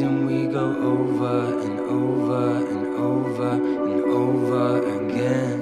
and we go over and over and over and over again.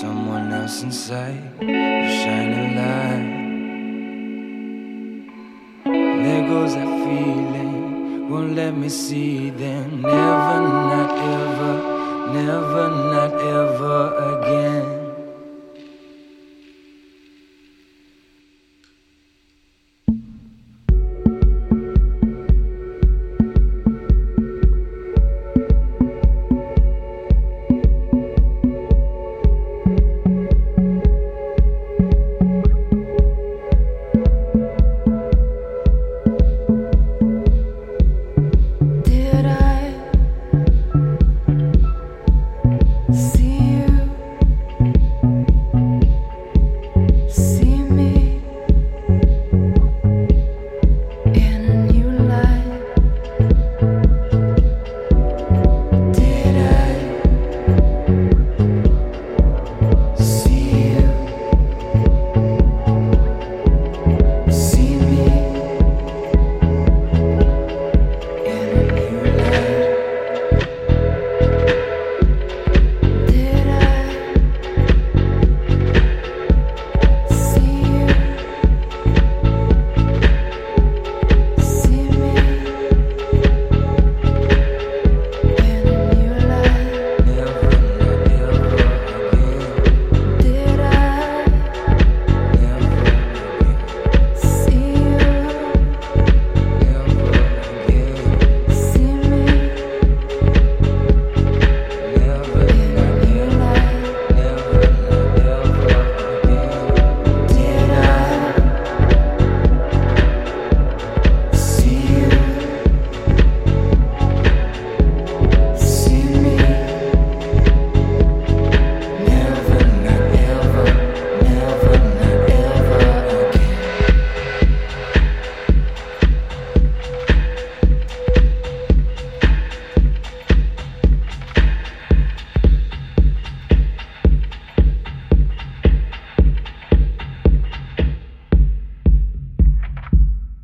Someone else inside. You shine a light. There goes that feeling. Won't let me see them. Never, not ever. Never, not ever again.